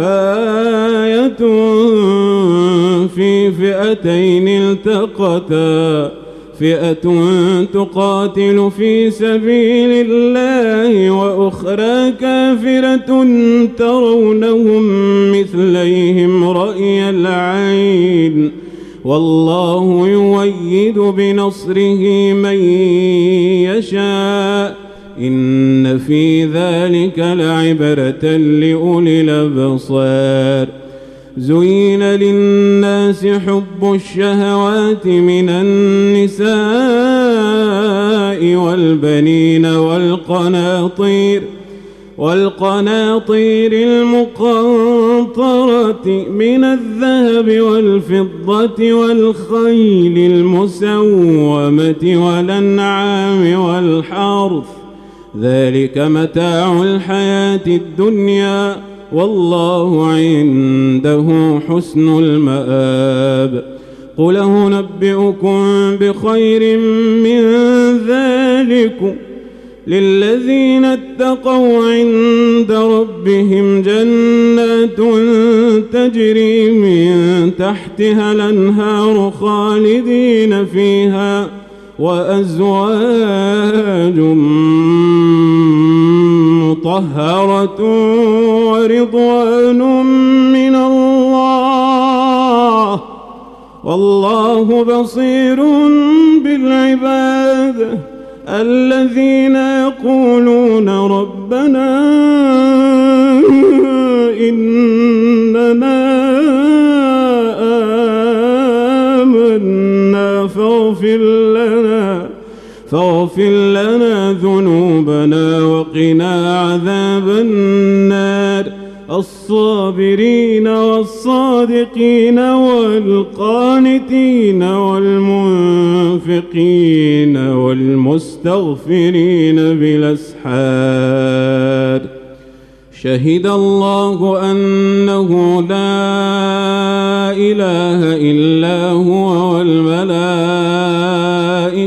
آية في فئتين التقتا فئة تقاتل في سبيل الله وأخرى كافرة ترونهم مثليهم رأي العين والله يويد بنصره من يشاء إن في ذلك لعبرة لأولي الأبصار. زين للناس حب الشهوات من النساء والبنين والقناطير والقناطير المقنطرة من الذهب والفضة والخيل المسومة والأنعام والحرث. ذلك متاع الحياة الدنيا والله عنده حسن المآب. قل نبئكم بخير من ذلكم للذين اتقوا عند ربهم جنات تجري من تحتها الأنهار خالدين فيها وأزواج مطهرة ورضوان من الله. والله بصير بالعباد الذين يقولون ربنا إننا فاغفر لنا ذنوبنا وقنا عذاب النار. الصابرين والصادقين والقانتين والمنفقين والمستغفرين بالأسحار. شهد الله أنه لا إله إلا هو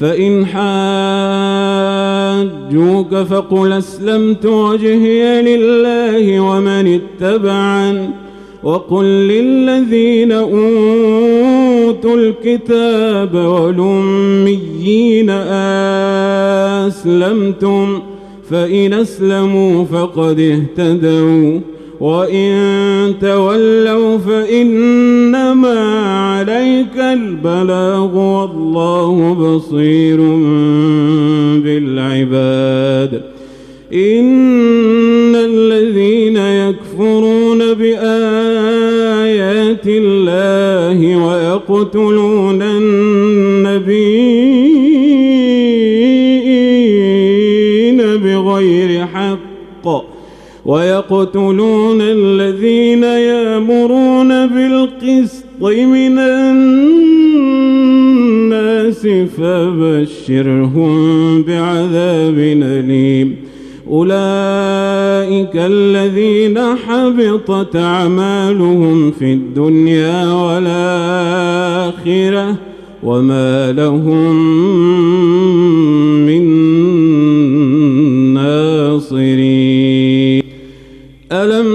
فإن حاجوك فقل أسلمت وجهي لله ومن اتبعن وقل للذين أوتوا الكتاب والأميين أسلمتم فإن أسلموا فقد اهتدوا وإن تولوا فإنما عليك البلاغ والله بصير بالعباد إن الذين يكفرون بآيات الله ويقتلون النبيين ويقتلون الذين يامرون بالقسط من الناس فبشرهم بعذاب أليم. أولئك الذين حبطت أعمالهم في الدنيا والآخرة وما لهم من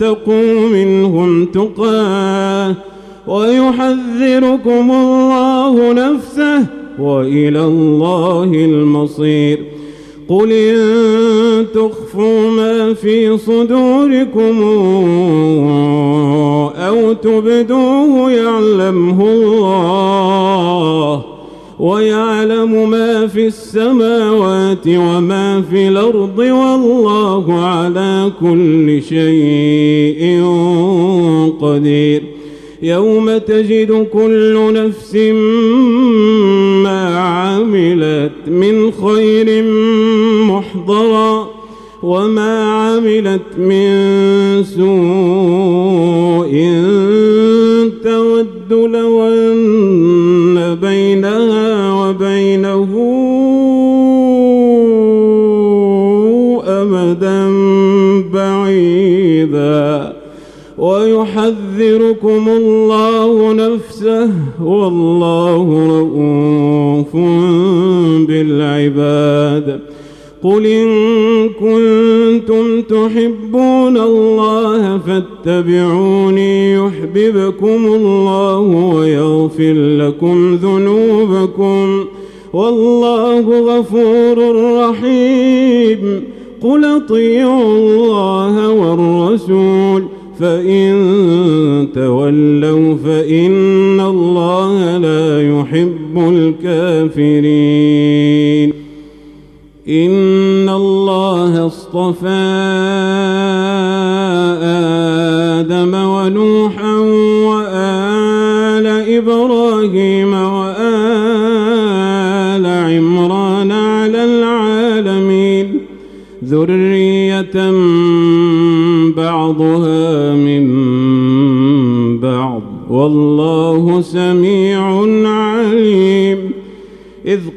تتقوا منهم تقاه ويحذركم الله نفسه وإلى الله المصير. قل إن تخفوا ما في صدوركم أو تبدوه يعلمه الله. ويعلم ما في السماوات وما في الأرض والله على كل شيء قدير. يوم تجد كل نفس ما عملت من خير محضرا وما عملت من سوء تود لو أن بينها وبينه أمدا بعيدا ويحذركم الله نفسه والله رؤوف بالعباد قل إن كنتم تحبون الله فاتبعوني يحببكم الله ويغفر لكم ذنوبكم والله غفور رحيم قل اطيعوا الله والرسول فإن تولوا فإن الله لا يحب الكافرين إن الله اصطفى آدم ونوحا وآل إبراهيم وآل عمران على العالمين. ذرية بعضها من بعض. والله سميع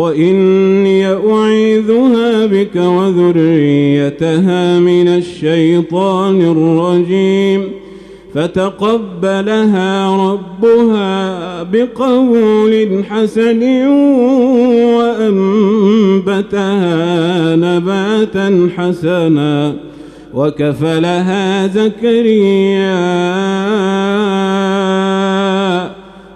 وإني أعيذها بك وذريتها من الشيطان الرجيم. فتقبلها ربها بقول حسن وأنبتها نباتا حسنا. وكفلها زكريا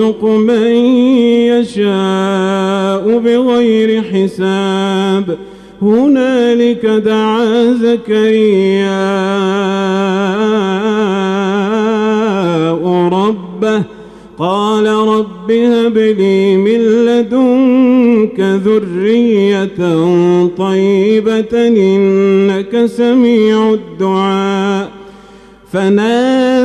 يرزق من يشاء بغير حساب. هنالك دعا زكريا. ربه قال رب هب لي من لدنك ذرية طيبة إنك سميع الدعاء. فنادى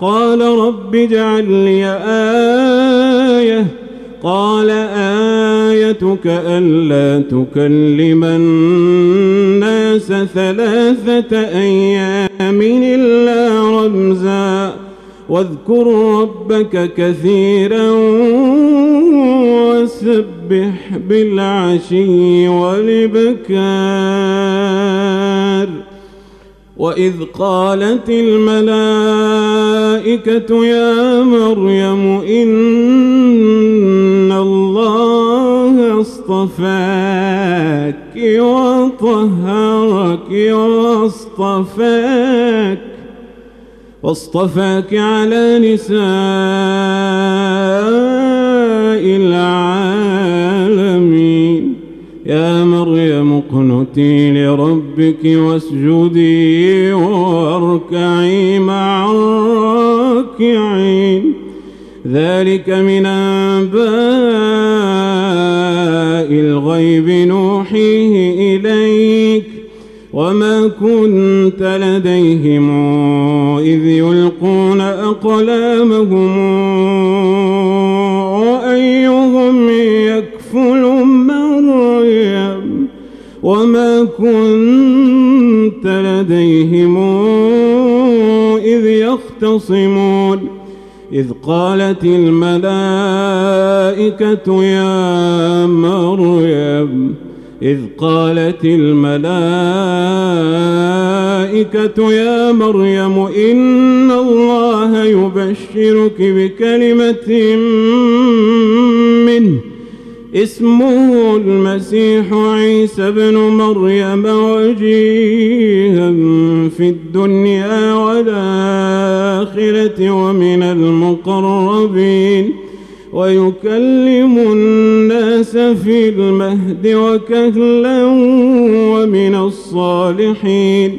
قال رب اجعل لي آية. قال آيتك ألا تكلم الناس ثلاثة أيام إلا رمزا. واذكر ربك كثيرا وسبح بالعشي والبكار وإذ قالت الملائكة يا مريم إن الله اصطفاك وطهرك واصطفاك واصطفاك على نساء العالمين. يا مريم اقنتي لربك واسجدي واركعي مع الراكعين ذلك من أنباء الغيب نوحيه إليك. وما كنت لديهم إذ يلقون أقلامهم وأيهم يكفل مريم. وما كنت لديهم يختصمون. إذ قالت الملائكة يا مريم إذ قالت الملائكة يا مريم إن الله يبشرك بكلمة منه. اسمه المسيح عيسى بن مريم وجيها في الدنيا والآخرة ومن المقربين ويكلم الناس في المهد وكهلا ومن الصالحين.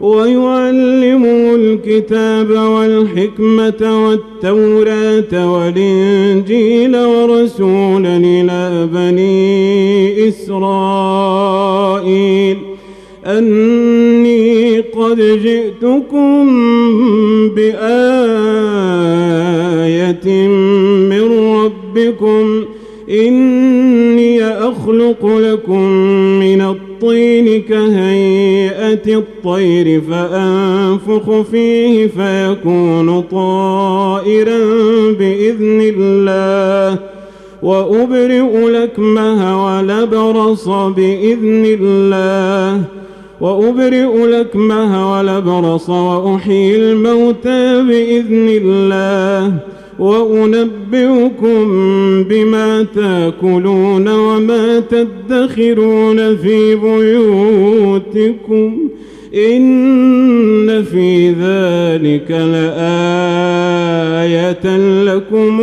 ويعلمه الكتاب والحكمة والتوراة والإنجيل ورسولا إلى بني إسرائيل. أني قد جئتكم بآية من ربكم. إني أخلق لكم من الطين كهيئة الطير فأنفخ فيه فيكون طائرا بإذن الله وأبرئ لكمه ولبرص بإذن الله وأبرئ لكمه ولبرص وأحيي الموتى بإذن الله وأنبئكم بما تأكلون وما تدخرون في بيوتكم إن في ذلك لآية لكم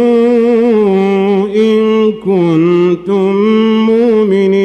إن كنتم مؤمنين.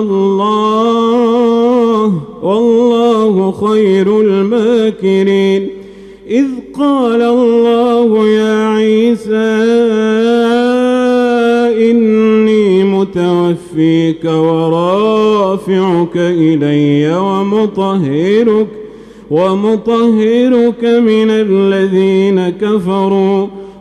الله والله خير الماكرين. إذ قال الله يا عيسى إني متوفيك ورافعك إلي ومطهرك ومطهرك من الذين كفروا.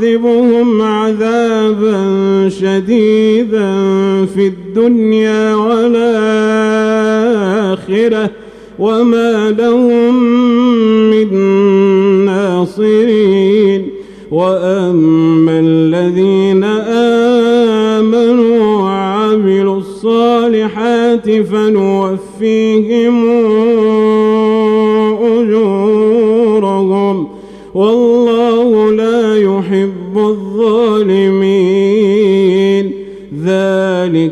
فأعذبهم عذابا شديدا في الدنيا والآخرة وما لهم من ناصرين. وأما الذين آمنوا وعملوا الصالحات فنوفيهم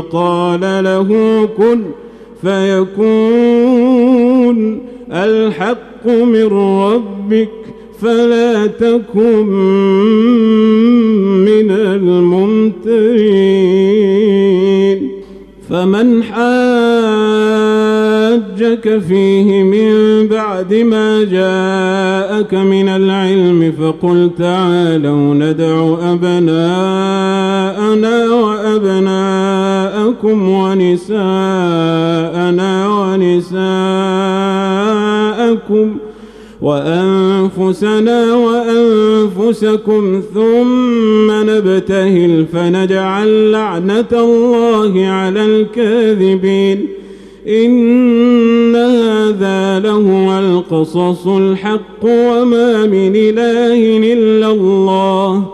قال له كن فيكون الحق من ربك فلا تكن من الممترين. فمن حاجك فيه من بعد ما جاءك من العلم فقل تعالوا ندع أبناءنا وأبناءكم ونساءنا ونساءكم وأنفسنا وأنفسكم ثم نبتهل فنجعل لعنة الله على الكاذبين إن هذا لهو القصص الحق وما من إله إلا الله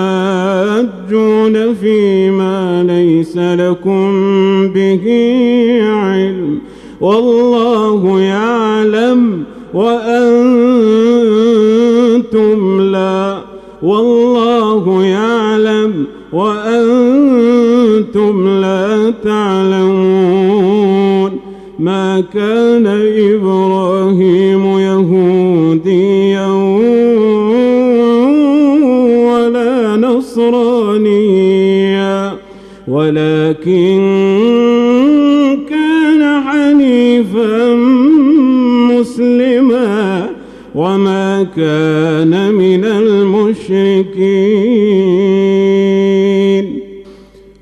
فيما ليس لكم به علم. والله يعلم وأنتم لا. والله يعلم وأنتم لا تعلمون. ما كان إبراهيم يهوديا ولكن كان حنيفا مسلما وما كان من المشركين.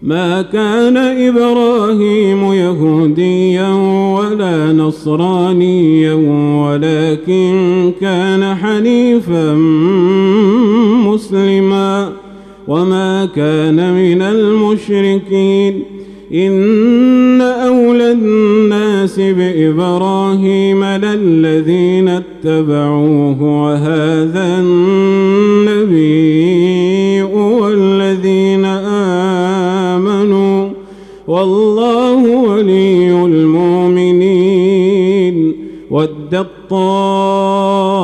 ما كان إبراهيم يهوديا ولا نصرانيا ولكن كان حنيفا مسلما. وما كان من المشركين إن أولى الناس بإبراهيم للذين اتبعوه وهذا النبي والذين آمنوا والله ولي المؤمنين ودت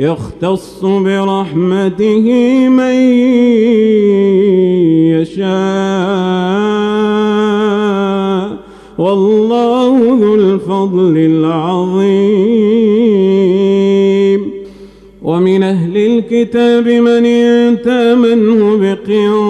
يختص برحمته من يشاء. والله ذو الفضل العظيم. ومن أهل الكتاب من تامنه بقنطار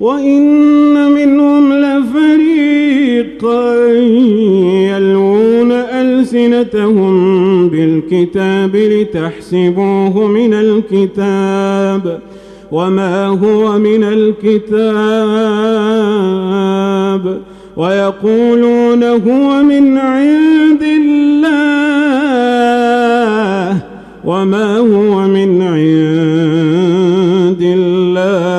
وإن منهم لفريقا يلوون ألسنتهم بالكتاب لتحسبوه من الكتاب وما هو من الكتاب ويقولون هو من عند الله وما هو من عند الله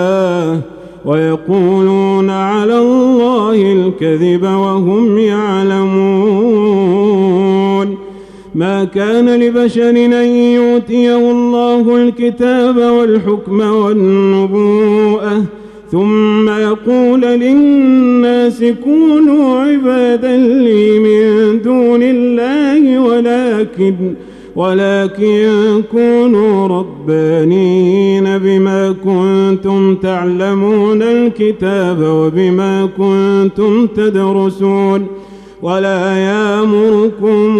ويقولون على الله الكذب وهم يعلمون. ما كان لبشر أن يؤتيه الله الكتاب والحكم والنبوءة ثم يقول للناس كونوا عبادا لي من دون الله ولكن ولكن كونوا ربانين بما كنتم تعلمون الكتاب وبما كنتم تدرسون ولا يامركم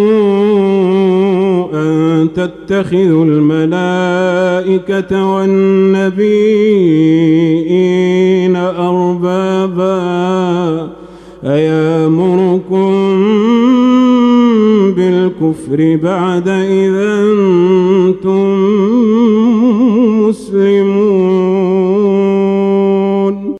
أن تتخذوا الملائكة والنبيين أربابا. أيامركم الكفر بعد إذا أنتم مسلمون.